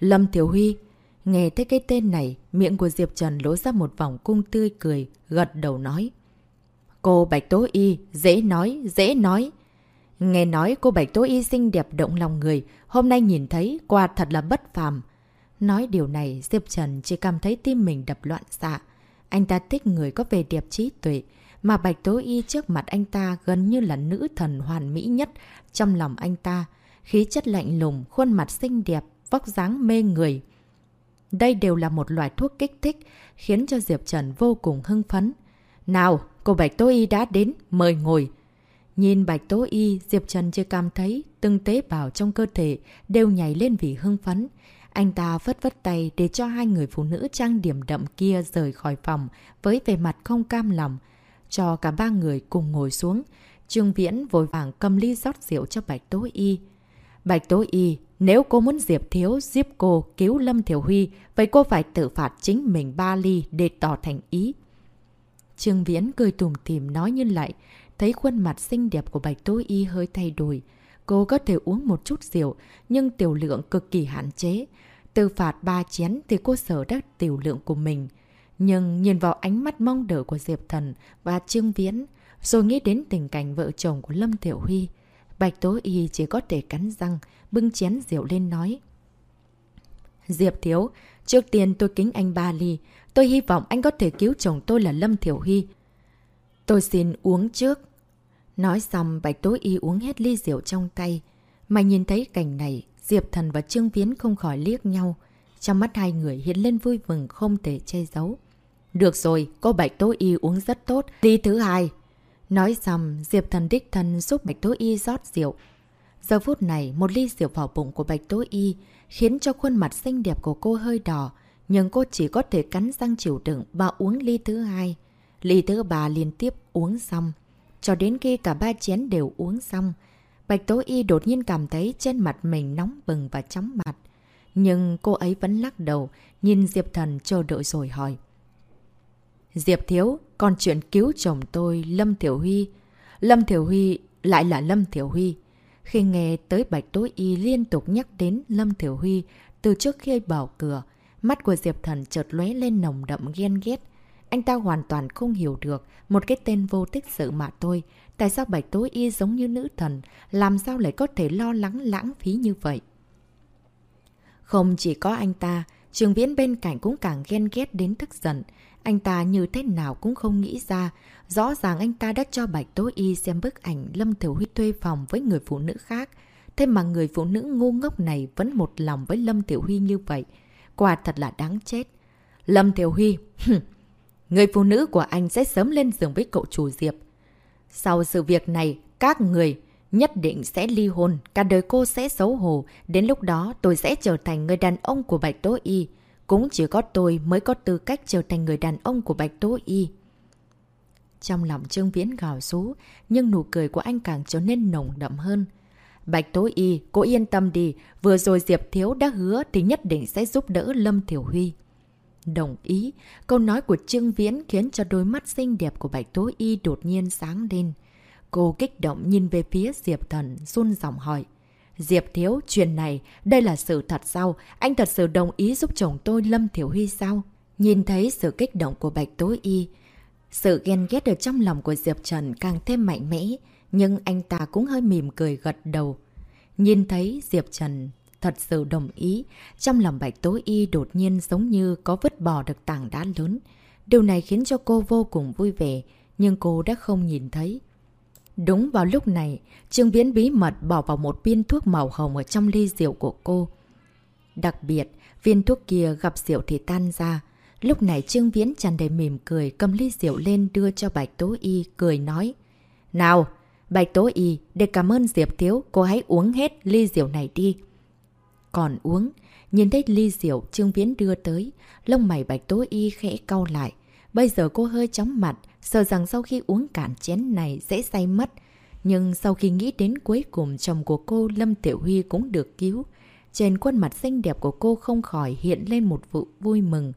Lâm Tiểu Huy, nghe thấy cái tên này, miệng của Diệp Trần lỗ ra một vòng cung tươi cười, gật đầu nói. Cô Bạch Tố Y, dễ nói, dễ nói. Nghe nói cô Bạch Tố Y xinh đẹp động lòng người, hôm nay nhìn thấy quà thật là bất phàm. Nói điều này, Diệp Trần chỉ cảm thấy tim mình đập loạn xạ. Anh ta thích người có về đẹp trí tuệ, mà Bạch Tố Y trước mặt anh ta gần như là nữ thần hoàn mỹ nhất trong lòng anh ta. Khí chất lạnh lùng, khuôn mặt xinh đẹp, vóc dáng mê người. Đây đều là một loại thuốc kích thích, khiến cho Diệp Trần vô cùng hưng phấn. Nào, cô Bạch Tố Y đã đến, mời ngồi. Nhìn Bạch Tố Y, Diệp Trần chưa cảm thấy từng tế bào trong cơ thể đều nhảy lên vì hưng phấn. Anh ta vất vất tay để cho hai người phụ nữ trang điểm đậm kia rời khỏi phòng với vẻ mặt không cam lòng. Cho cả ba người cùng ngồi xuống. Trương Viễn vội vàng cầm ly rót rượu cho Bạch Tố Y. Bạch Tố Y, nếu cô muốn Diệp Thiếu giúp cô cứu Lâm Thiểu Huy, vậy cô phải tự phạt chính mình ba ly để tỏ thành ý. Trương Viễn cười tùm tìm nói như lại, thấy khuôn mặt xinh đẹp của Bạch Tố Y hơi thay đổi. Cô có thể uống một chút rượu, nhưng tiểu lượng cực kỳ hạn chế. Từ phạt ba chén thì cô sở đắc tiểu lượng của mình. Nhưng nhìn vào ánh mắt mong đợi của Diệp Thần và Trương Viễn, rồi nghĩ đến tình cảnh vợ chồng của Lâm Tiểu Huy, Bạch Tố Y chỉ có thể cắn răng, bưng chén rượu lên nói. Diệp Thiếu, trước tiên tôi kính anh ba ly. Tôi hy vọng anh có thể cứu chồng tôi là Lâm Thiểu Huy. Tôi xin uống trước. Nói xong, Bạch Tố Y uống hết ly rượu trong tay. Mà nhìn thấy cảnh này, Diệp Thần và Trương Viễn không khỏi liếc nhau. Trong mắt hai người hiện lên vui mừng không thể che giấu. Được rồi, cô Bạch Tố Y uống rất tốt. Ly thứ hai. Nói xong, Diệp Thần đích thân giúp Bạch Tố Y rót rượu. Giờ phút này, một ly rượu vào bụng của Bạch Tố Y khiến cho khuôn mặt xinh đẹp của cô hơi đỏ, nhưng cô chỉ có thể cắn răng chịu đựng và uống ly thứ hai. Ly thứ ba liên tiếp uống xong. Cho đến khi cả ba chén đều uống xong, Bạch Tố Y đột nhiên cảm thấy trên mặt mình nóng bừng và chóng mặt. Nhưng cô ấy vẫn lắc đầu, nhìn Diệp Thần chờ đợi rồi hỏi. Diệp Thiếu, còn chuyện cứu chồng tôi, Lâm Thiểu Huy. Lâm Thiểu Huy lại là Lâm Thiểu Huy. Khi nghe tới Bạch Tố Y liên tục nhắc đến Lâm Thiểu Huy từ trước khi bảo cửa, mắt của Diệp Thần chợt lóe lên nồng đậm ghen ghét. Anh ta hoàn toàn không hiểu được một cái tên vô tích sự mà tôi. Tại sao Bạch tối Y giống như nữ thần, làm sao lại có thể lo lắng lãng phí như vậy? Không chỉ có anh ta, Trường Viễn bên cạnh cũng càng ghen ghét đến tức giận. Anh ta như thế nào cũng không nghĩ ra. Rõ ràng anh ta đã cho Bạch Tố Y xem bức ảnh Lâm Thiểu Huy thuê phòng với người phụ nữ khác. Thế mà người phụ nữ ngu ngốc này vẫn một lòng với Lâm Tiểu Huy như vậy. Quả thật là đáng chết. Lâm Tiểu Huy, người phụ nữ của anh sẽ sớm lên giường với cậu chủ Diệp. Sau sự việc này, các người nhất định sẽ ly hôn, cả đời cô sẽ xấu hổ. Đến lúc đó tôi sẽ trở thành người đàn ông của Bạch Tố Y. Cũng chỉ có tôi mới có tư cách trở thành người đàn ông của Bạch Tố Y. Trong lòng Trương Viễn gào rú, nhưng nụ cười của anh càng trở nên nồng đậm hơn. Bạch Tố Y, cô yên tâm đi, vừa rồi Diệp Thiếu đã hứa thì nhất định sẽ giúp đỡ Lâm Thiểu Huy. Đồng ý, câu nói của Trương Viễn khiến cho đôi mắt xinh đẹp của Bạch Tố Y đột nhiên sáng lên. Cô kích động nhìn về phía Diệp Thần, run giọng hỏi. Diệp Thiếu, chuyện này, đây là sự thật sao? Anh thật sự đồng ý giúp chồng tôi Lâm Thiểu Huy sao? Nhìn thấy sự kích động của Bạch Tố Y, sự ghen ghét ở trong lòng của Diệp Trần càng thêm mạnh mẽ, nhưng anh ta cũng hơi mỉm cười gật đầu. Nhìn thấy Diệp Trần thật sự đồng ý, trong lòng Bạch Tố Y đột nhiên giống như có vứt bỏ được tảng đá lớn. Điều này khiến cho cô vô cùng vui vẻ, nhưng cô đã không nhìn thấy. Đúng vào lúc này, Trương Viễn bí mật bỏ vào một viên thuốc màu hồng ở trong ly rượu của cô. Đặc biệt, viên thuốc kia gặp rượu thì tan ra. Lúc này Trương Viễn tràn đầy mỉm cười cầm ly rượu lên đưa cho Bạch Tố Y, cười nói. Nào, Bạch Tố Y, để cảm ơn Diệp Thiếu, cô hãy uống hết ly rượu này đi. Còn uống, nhìn thấy ly rượu Trương Viễn đưa tới, lông mày Bạch Tố Y khẽ cau lại. Bây giờ cô hơi chóng mặt, sợ rằng sau khi uống cạn chén này sẽ say mất. Nhưng sau khi nghĩ đến cuối cùng chồng của cô Lâm Tiểu Huy cũng được cứu, trên khuôn mặt xinh đẹp của cô không khỏi hiện lên một vụ vui mừng.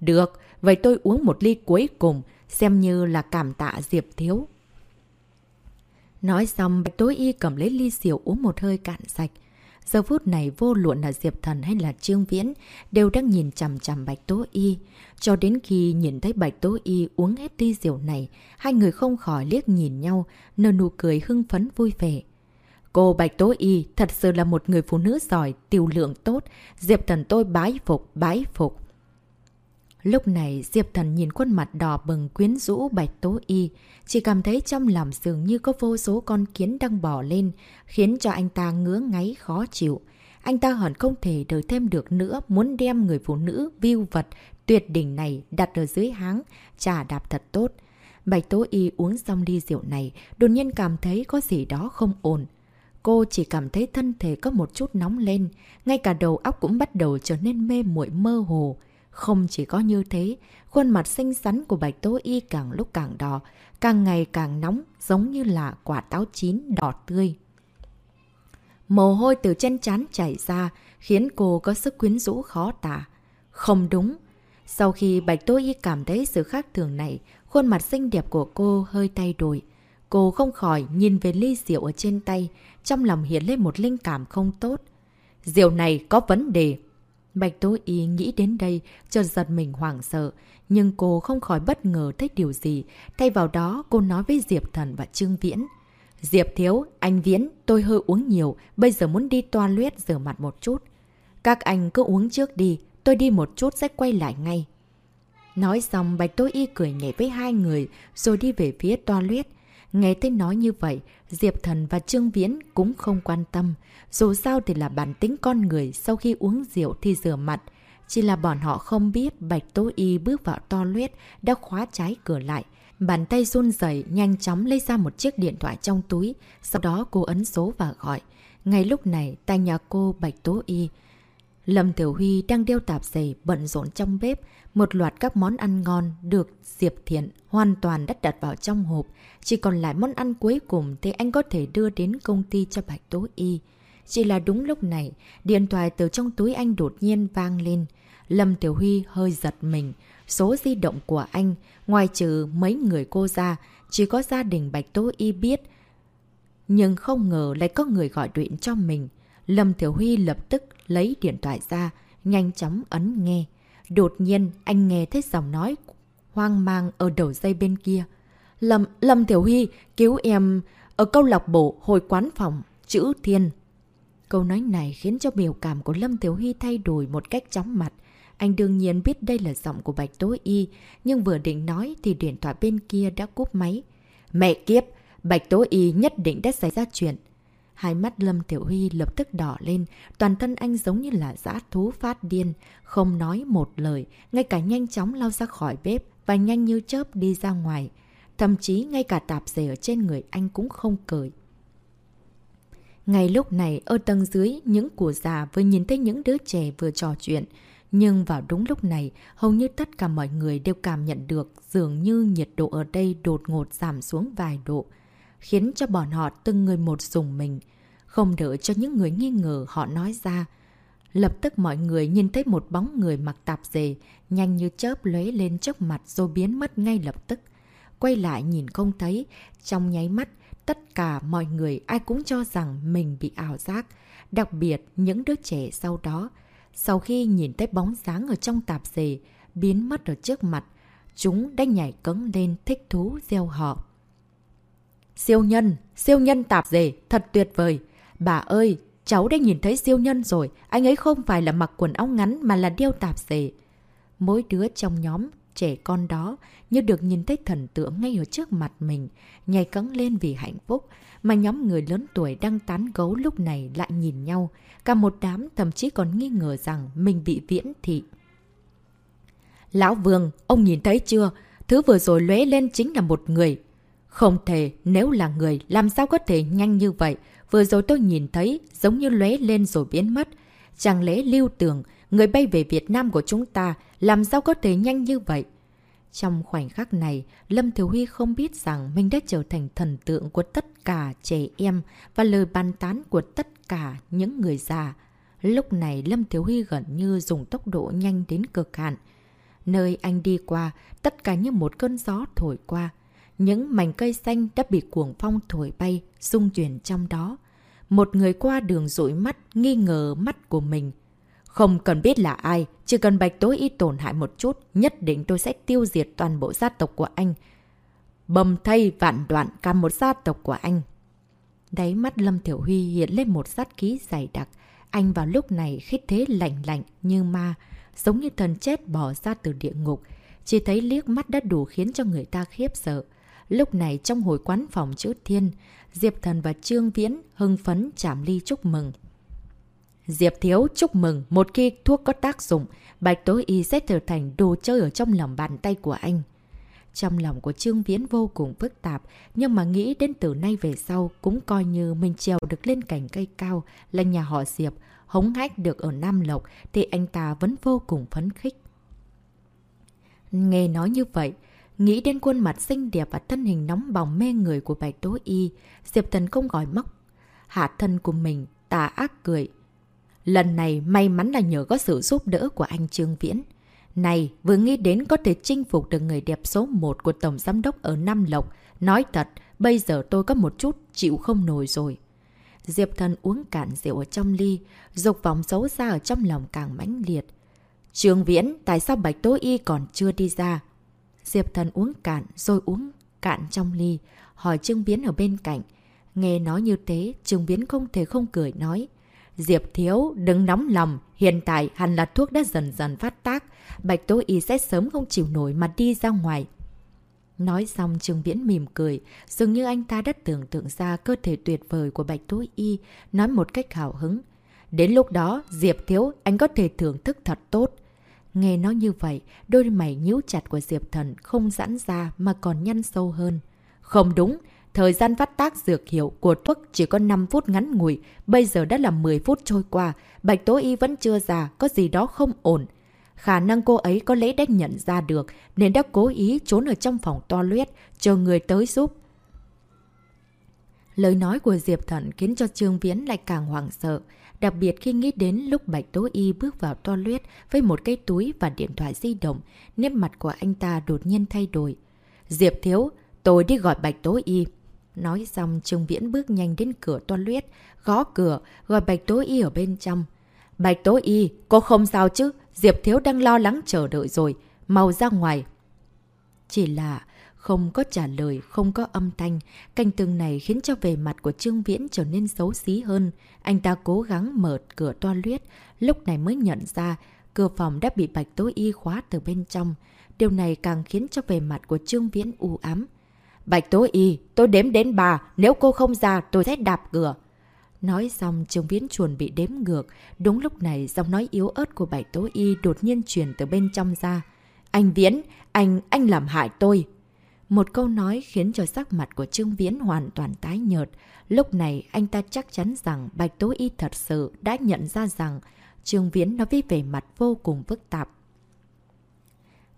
Được, vậy tôi uống một ly cuối cùng, xem như là cảm tạ Diệp Thiếu. Nói xong, Bạch Tối Y cầm lấy ly rượu uống một hơi cạn sạch. Giờ phút này vô luận là Diệp Thần hay là Trương Viễn đều đang nhìn chằm chằm Bạch Tố Y. Cho đến khi nhìn thấy Bạch Tố Y uống hết ly rượu này, hai người không khỏi liếc nhìn nhau, nở nụ cười hưng phấn vui vẻ. Cô Bạch Tố Y thật sự là một người phụ nữ giỏi, tiêu lượng tốt, Diệp Thần tôi bái phục, bái phục. Lúc này Diệp Thần nhìn khuôn mặt đỏ bừng quyến rũ Bạch Tố Y, chỉ cảm thấy trong lòng dường như có vô số con kiến đang bỏ lên, khiến cho anh ta ngứa ngáy khó chịu. Anh ta hẳn không thể đợi thêm được nữa, muốn đem người phụ nữ viêu vật tuyệt đỉnh này đặt ở dưới háng, trả đạp thật tốt. Bạch Tố Y uống xong ly rượu này, đột nhiên cảm thấy có gì đó không ổn. Cô chỉ cảm thấy thân thể có một chút nóng lên, ngay cả đầu óc cũng bắt đầu trở nên mê muội mơ hồ. Không chỉ có như thế, khuôn mặt xinh xắn của Bạch Tố Y càng lúc càng đỏ, càng ngày càng nóng, giống như là quả táo chín đỏ tươi. Mồ hôi từ chân chán chảy ra, khiến cô có sức quyến rũ khó tả. Không đúng. Sau khi Bạch Tố Y cảm thấy sự khác thường này, khuôn mặt xinh đẹp của cô hơi thay đổi. Cô không khỏi nhìn về ly rượu ở trên tay, trong lòng hiện lên một linh cảm không tốt. Rượu này có vấn đề, Bạch Tố Y nghĩ đến đây, chợt giật mình hoảng sợ. Nhưng cô không khỏi bất ngờ thấy điều gì. Thay vào đó, cô nói với Diệp Thần và Trương Viễn. Diệp Thiếu, anh Viễn, tôi hơi uống nhiều, bây giờ muốn đi toilet rửa mặt một chút. Các anh cứ uống trước đi, tôi đi một chút sẽ quay lại ngay. Nói xong, Bạch Tố Y cười nhẹ với hai người, rồi đi về phía toilet. Nghe tên nói như vậy, Diệp Thần và Trương Viễn cũng không quan tâm. Dù sao thì là bản tính con người sau khi uống rượu thì rửa mặt. Chỉ là bọn họ không biết Bạch Tố Y bước vào to luyết đã khóa trái cửa lại. Bàn tay run rẩy nhanh chóng lấy ra một chiếc điện thoại trong túi, sau đó cô ấn số và gọi. Ngay lúc này, tại nhà cô Bạch Tố Y, Lâm Tiểu Huy đang đeo tạp dề bận rộn trong bếp, một loạt các món ăn ngon được Diệp Thiện hoàn toàn đắt đặt vào trong hộp. Chỉ còn lại món ăn cuối cùng thì anh có thể đưa đến công ty cho Bạch Tố Y. Chỉ là đúng lúc này, điện thoại từ trong túi anh đột nhiên vang lên. Lâm Tiểu Huy hơi giật mình. Số di động của anh, ngoài trừ mấy người cô ra, chỉ có gia đình Bạch Tố Y biết. Nhưng không ngờ lại có người gọi điện cho mình. Lâm Tiểu Huy lập tức lấy điện thoại ra, nhanh chóng ấn nghe. Đột nhiên, anh nghe thấy giọng nói hoang mang ở đầu dây bên kia. Lâm, Lâm Tiểu Huy, cứu em ở câu lạc bộ hồi quán phòng, chữ thiên. Câu nói này khiến cho biểu cảm của Lâm Tiểu Huy thay đổi một cách chóng mặt. Anh đương nhiên biết đây là giọng của Bạch Tố Y, nhưng vừa định nói thì điện thoại bên kia đã cúp máy. Mẹ kiếp! Bạch Tố Y nhất định đã xảy ra chuyện. Hai mắt Lâm Tiểu Huy lập tức đỏ lên, toàn thân anh giống như là dã thú phát điên, không nói một lời, ngay cả nhanh chóng lao ra khỏi bếp và nhanh như chớp đi ra ngoài. Thậm chí ngay cả tạp dề ở trên người anh cũng không cởi. Ngay lúc này, ở tầng dưới, những của già vừa nhìn thấy những đứa trẻ vừa trò chuyện. Nhưng vào đúng lúc này, hầu như tất cả mọi người đều cảm nhận được dường như nhiệt độ ở đây đột ngột giảm xuống vài độ khiến cho bọn họ từng người một dùng mình. Không đợi cho những người nghi ngờ họ nói ra. Lập tức mọi người nhìn thấy một bóng người mặc tạp dề, nhanh như chớp lóe lên trước mặt rồi biến mất ngay lập tức. Quay lại nhìn không thấy, trong nháy mắt, tất cả mọi người ai cũng cho rằng mình bị ảo giác. Đặc biệt những đứa trẻ sau đó, sau khi nhìn thấy bóng dáng ở trong tạp dề, biến mất ở trước mặt, chúng đã nhảy cấn lên thích thú gieo họ. Siêu nhân, siêu nhân tạp dề, thật tuyệt vời. Bà ơi, cháu đã nhìn thấy siêu nhân rồi, anh ấy không phải là mặc quần áo ngắn mà là đeo tạp dề. Mỗi đứa trong nhóm trẻ con đó như được nhìn thấy thần tượng ngay ở trước mặt mình, nhảy cấn lên vì hạnh phúc, mà nhóm người lớn tuổi đang tán gấu lúc này lại nhìn nhau, cả một đám thậm chí còn nghi ngờ rằng mình bị viễn thị. Lão Vương, ông nhìn thấy chưa? Thứ vừa rồi lóe lên chính là một người, không thể, nếu là người, làm sao có thể nhanh như vậy? Vừa rồi tôi nhìn thấy, giống như lóe lên rồi biến mất. Chẳng lẽ lưu tưởng, người bay về Việt Nam của chúng ta, làm sao có thể nhanh như vậy? Trong khoảnh khắc này, Lâm Thiếu Huy không biết rằng mình đã trở thành thần tượng của tất cả trẻ em và lời bàn tán của tất cả những người già. Lúc này Lâm Thiếu Huy gần như dùng tốc độ nhanh đến cực hạn. Nơi anh đi qua, tất cả như một cơn gió thổi qua. Những mảnh cây xanh đã bị cuồng phong thổi bay, rung chuyển trong đó. Một người qua đường rủi mắt, nghi ngờ mắt của mình. Không cần biết là ai, chỉ cần bạch tối y tổn hại một chút, nhất định tôi sẽ tiêu diệt toàn bộ gia tộc của anh. Bầm thay vạn đoạn cả một gia tộc của anh. Đáy mắt Lâm Thiểu Huy hiện lên một sát khí dày đặc. Anh vào lúc này khít thế lạnh lạnh như ma, giống như thần chết bỏ ra từ địa ngục. Chỉ thấy liếc mắt đã đủ khiến cho người ta khiếp sợ. Lúc này trong hồi quán phòng chữ thiên, Diệp Thần và Trương Viễn hưng phấn chạm ly chúc mừng. Diệp Thiếu chúc mừng một khi thuốc có tác dụng, Bạch Tối Y sẽ trở thành đồ chơi ở trong lòng bàn tay của anh. Trong lòng của Trương Viễn vô cùng phức tạp, nhưng mà nghĩ đến từ nay về sau cũng coi như mình trèo được lên cành cây cao là nhà họ Diệp, hống hách được ở Nam Lộc thì anh ta vẫn vô cùng phấn khích. Nghe nói như vậy, Nghĩ đến khuôn mặt xinh đẹp và thân hình nóng bỏng mê người của bạch tố y, Diệp Thần không gọi móc. Hạ thân của mình, tà ác cười. Lần này may mắn là nhờ có sự giúp đỡ của anh Trương Viễn. Này, vừa nghĩ đến có thể chinh phục được người đẹp số 1 của Tổng Giám đốc ở Nam Lộc. Nói thật, bây giờ tôi có một chút chịu không nổi rồi. Diệp Thần uống cạn rượu ở trong ly, dục vọng xấu xa ở trong lòng càng mãnh liệt. Trương Viễn, tại sao Bạch Tố Y còn chưa đi ra? Diệp Thần uống cạn rồi uống cạn trong ly, hỏi Trương Biến ở bên cạnh. Nghe nói như thế, Trương Biến không thể không cười nói. Diệp Thiếu, đừng nóng lòng, hiện tại hẳn là thuốc đã dần dần phát tác. Bạch Tố Y sẽ sớm không chịu nổi mà đi ra ngoài. Nói xong Trương Viễn mỉm cười, dường như anh ta đã tưởng tượng ra cơ thể tuyệt vời của Bạch Tố Y, nói một cách hào hứng. Đến lúc đó, Diệp Thiếu, anh có thể thưởng thức thật tốt. Nghe nó như vậy, đôi mày nhíu chặt của Diệp Thần không giãn ra mà còn nhăn sâu hơn. Không đúng, thời gian phát tác dược hiệu của thuốc chỉ có 5 phút ngắn ngủi, bây giờ đã là 10 phút trôi qua, Bạch Tố Y vẫn chưa già, có gì đó không ổn. Khả năng cô ấy có lẽ đã nhận ra được nên đã cố ý trốn ở trong phòng toilet chờ người tới giúp. Lời nói của Diệp Thần khiến cho Trương Viễn lại càng hoảng sợ. Đặc biệt khi nghĩ đến lúc Bạch Tố Y bước vào toilet với một cái túi và điện thoại di động, nét mặt của anh ta đột nhiên thay đổi. Diệp Thiếu, tôi đi gọi Bạch Tố Y. Nói xong Trương Viễn bước nhanh đến cửa toilet, gõ cửa, gọi Bạch Tố Y ở bên trong. Bạch Tố Y, cô không sao chứ? Diệp Thiếu đang lo lắng chờ đợi rồi. Mau ra ngoài. Chỉ là không có trả lời, không có âm thanh. Canh tường này khiến cho về mặt của Trương Viễn trở nên xấu xí hơn. Anh ta cố gắng mở cửa toilet, lúc này mới nhận ra cửa phòng đã bị Bạch tối Y khóa từ bên trong. Điều này càng khiến cho về mặt của Trương Viễn u ám. Bạch Tố Y, tôi đếm đến bà, nếu cô không ra tôi sẽ đạp cửa. Nói xong Trương Viễn chuồn bị đếm ngược. Đúng lúc này giọng nói yếu ớt của Bạch Tố Y đột nhiên truyền từ bên trong ra. Anh Viễn, anh, anh làm hại tôi. Một câu nói khiến cho sắc mặt của Trương Viễn hoàn toàn tái nhợt. Lúc này anh ta chắc chắn rằng Bạch Tố Y thật sự đã nhận ra rằng Trương Viễn nói với vẻ mặt vô cùng phức tạp.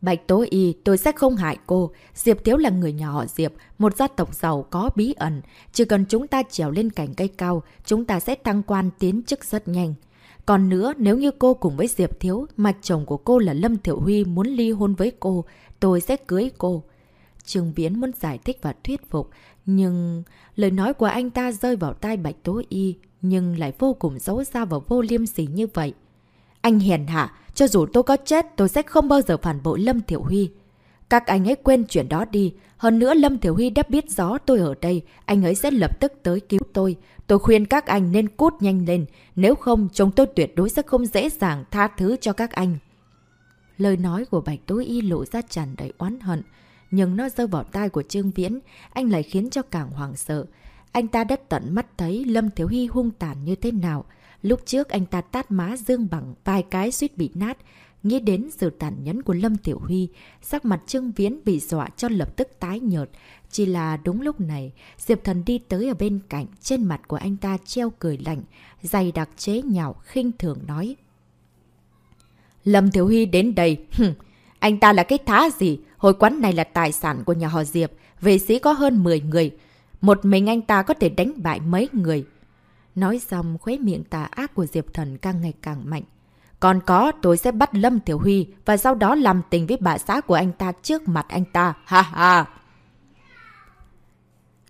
Bạch Tố Y, tôi sẽ không hại cô. Diệp Tiếu là người nhà họ Diệp, một gia tộc giàu có bí ẩn. Chỉ cần chúng ta trèo lên cành cây cao, chúng ta sẽ tăng quan tiến chức rất nhanh. Còn nữa, nếu như cô cùng với Diệp Thiếu, mà chồng của cô là Lâm Thiệu Huy muốn ly hôn với cô, tôi sẽ cưới cô. Trương Viễn muốn giải thích và thuyết phục, nhưng lời nói của anh ta rơi vào tai Bạch Tố Y, nhưng lại vô cùng xấu xa và vô liêm sỉ như vậy. Anh hiền hạ, cho dù tôi có chết, tôi sẽ không bao giờ phản bội Lâm Thiểu Huy. Các anh hãy quên chuyện đó đi. Hơn nữa Lâm Thiểu Huy đã biết rõ tôi ở đây, anh ấy sẽ lập tức tới cứu tôi. Tôi khuyên các anh nên cút nhanh lên, nếu không chúng tôi tuyệt đối sẽ không dễ dàng tha thứ cho các anh. Lời nói của Bạch Tố Y lộ ra tràn đầy oán hận nhưng nó rơi vào tai của Trương Viễn, anh lại khiến cho càng hoàng sợ. Anh ta đất tận mắt thấy Lâm Thiếu Hy hung tàn như thế nào. Lúc trước anh ta tát má Dương Bằng vài cái suýt bị nát. Nghĩ đến sự tàn nhẫn của Lâm Tiểu Huy, sắc mặt Trương Viễn bị dọa cho lập tức tái nhợt. Chỉ là đúng lúc này, Diệp Thần đi tới ở bên cạnh, trên mặt của anh ta treo cười lạnh, dày đặc chế nhạo, khinh thường nói. Lâm tiểu Huy đến đây, hừm, anh ta là cái thá gì? Hồi quán này là tài sản của nhà họ Diệp. Vệ sĩ có hơn 10 người. Một mình anh ta có thể đánh bại mấy người. Nói xong, khuấy miệng tà ác của Diệp Thần càng ngày càng mạnh. Còn có, tôi sẽ bắt Lâm Tiểu Huy và sau đó làm tình với bà xã của anh ta trước mặt anh ta. Ha ha!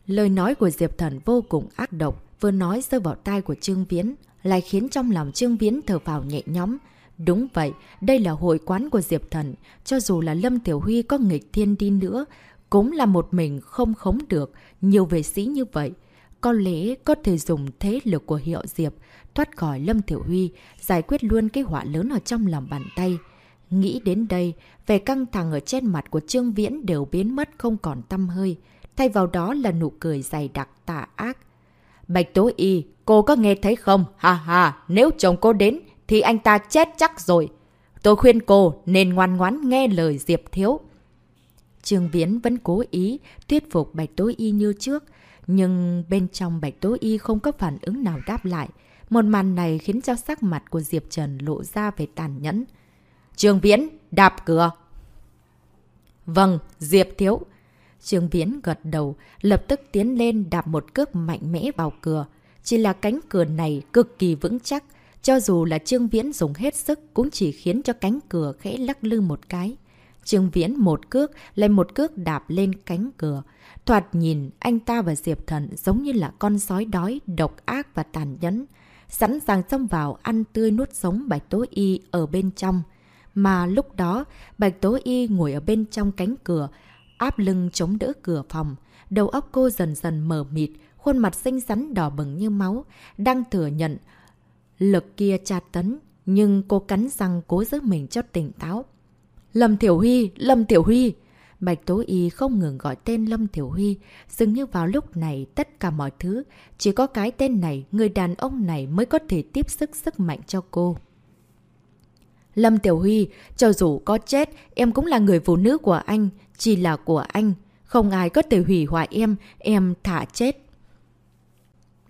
Lời nói của Diệp Thần vô cùng ác độc, vừa nói rơi vào tai của Trương Viễn, lại khiến trong lòng Trương Viễn thở vào nhẹ nhóm. Đúng vậy, đây là hội quán của Diệp Thần. Cho dù là Lâm Tiểu Huy có nghịch thiên đi nữa, cũng là một mình không khống được nhiều vệ sĩ như vậy. Có lẽ có thể dùng thế lực của hiệu Diệp thoát khỏi Lâm Tiểu Huy, giải quyết luôn cái họa lớn ở trong lòng bàn tay. Nghĩ đến đây, vẻ căng thẳng ở trên mặt của Trương Viễn đều biến mất không còn tâm hơi. Thay vào đó là nụ cười dày đặc tà ác. Bạch Tố Y, cô có nghe thấy không? Ha ha, nếu chồng cô đến, thì anh ta chết chắc rồi. Tôi khuyên cô nên ngoan ngoãn nghe lời Diệp Thiếu. Trương Viễn vẫn cố ý thuyết phục Bạch Tố Y như trước, nhưng bên trong Bạch Tố Y không có phản ứng nào đáp lại. Một màn này khiến cho sắc mặt của Diệp Trần lộ ra về tàn nhẫn. Trương Viễn, đạp cửa! Vâng, Diệp Thiếu. Trương Viễn gật đầu, lập tức tiến lên đạp một cước mạnh mẽ vào cửa. Chỉ là cánh cửa này cực kỳ vững chắc, cho dù là Trương Viễn dùng hết sức cũng chỉ khiến cho cánh cửa khẽ lắc lư một cái. Trương Viễn một cước, lại một cước đạp lên cánh cửa. Thoạt nhìn, anh ta và Diệp Thần giống như là con sói đói, độc ác và tàn nhẫn. Sẵn sàng xông vào ăn tươi nuốt sống Bạch Tố Y ở bên trong. Mà lúc đó, Bạch Tố Y ngồi ở bên trong cánh cửa, áp lưng chống đỡ cửa phòng. Đầu óc cô dần dần mờ mịt, khuôn mặt xinh xắn đỏ bừng như máu, đang thừa nhận lực kia tra tấn, nhưng cô cắn răng cố giữ mình cho tỉnh táo. Lâm Thiểu Huy! Lâm Thiểu Huy! Bạch Tố Y không ngừng gọi tên Lâm Thiểu Huy, dường như vào lúc này tất cả mọi thứ, chỉ có cái tên này, người đàn ông này mới có thể tiếp sức sức mạnh cho cô. Lâm Tiểu Huy, cho dù có chết, em cũng là người phụ nữ của anh, chỉ là của anh. Không ai có thể hủy hoại em, em thả chết.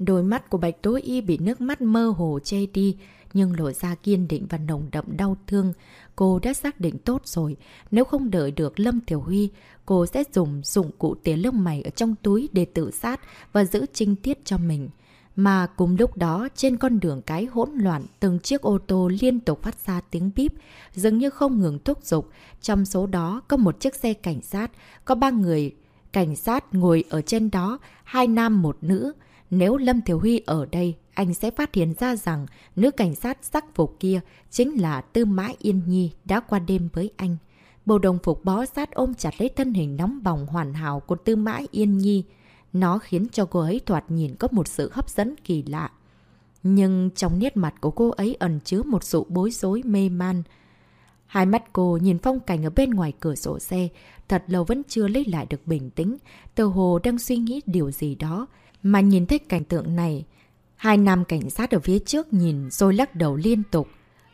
Đôi mắt của Bạch Tố Y bị nước mắt mơ hồ che đi, nhưng lộ ra kiên định và nồng đậm đau thương. Cô đã xác định tốt rồi, nếu không đợi được Lâm Tiểu Huy, cô sẽ dùng dụng cụ tía lông mày ở trong túi để tự sát và giữ trinh tiết cho mình. Mà cùng lúc đó, trên con đường cái hỗn loạn, từng chiếc ô tô liên tục phát ra tiếng bíp, dường như không ngừng thúc giục. Trong số đó có một chiếc xe cảnh sát, có ba người cảnh sát ngồi ở trên đó, hai nam một nữ. Nếu Lâm Thiểu Huy ở đây, anh sẽ phát hiện ra rằng nữ cảnh sát sắc phục kia chính là Tư Mã Yên Nhi đã qua đêm với anh. Bộ đồng phục bó sát ôm chặt lấy thân hình nóng bỏng hoàn hảo của Tư Mã Yên Nhi. Nó khiến cho cô ấy thoạt nhìn có một sự hấp dẫn kỳ lạ. Nhưng trong nét mặt của cô ấy ẩn chứa một sự bối rối mê man. Hai mắt cô nhìn phong cảnh ở bên ngoài cửa sổ xe, thật lâu vẫn chưa lấy lại được bình tĩnh, tờ hồ đang suy nghĩ điều gì đó. Mà nhìn thấy cảnh tượng này, hai nam cảnh sát ở phía trước nhìn rồi lắc đầu liên tục.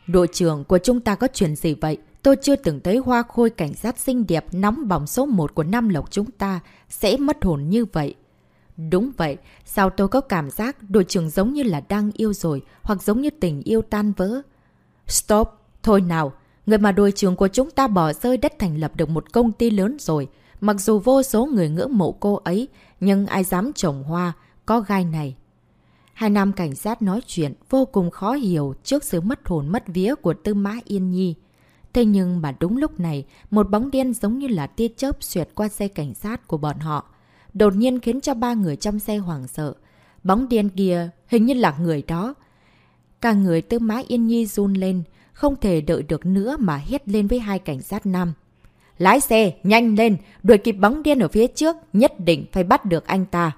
Đội trưởng của chúng ta có chuyện gì vậy? Tôi chưa từng thấy hoa khôi cảnh sát xinh đẹp nóng bỏng số 1 của Nam Lộc chúng ta sẽ mất hồn như vậy. Đúng vậy, sao tôi có cảm giác đội trưởng giống như là đang yêu rồi hoặc giống như tình yêu tan vỡ? Stop! Thôi nào! Người mà đội trưởng của chúng ta bỏ rơi đất thành lập được một công ty lớn rồi. Mặc dù vô số người ngưỡng mộ cô ấy, nhưng ai dám trồng hoa, có gai này. Hai nam cảnh sát nói chuyện vô cùng khó hiểu trước sự mất hồn mất vía của Tư Mã Yên Nhi. Thế nhưng mà đúng lúc này, một bóng đen giống như là tia chớp xuyệt qua xe cảnh sát của bọn họ. Đột nhiên khiến cho ba người trong xe hoảng sợ. Bóng đen kia hình như là người đó. Cả người Tư Mã Yên Nhi run lên, không thể đợi được nữa mà hét lên với hai cảnh sát nam. Lái xe, nhanh lên, đuổi kịp bóng đen ở phía trước, nhất định phải bắt được anh ta.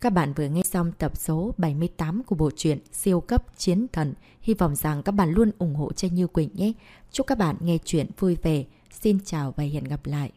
Các bạn vừa nghe xong tập số 78 của bộ truyện Siêu cấp chiến thần. Hy vọng rằng các bạn luôn ủng hộ cho Như Quỳnh nhé. Chúc các bạn nghe chuyện vui vẻ. Xin chào và hẹn gặp lại.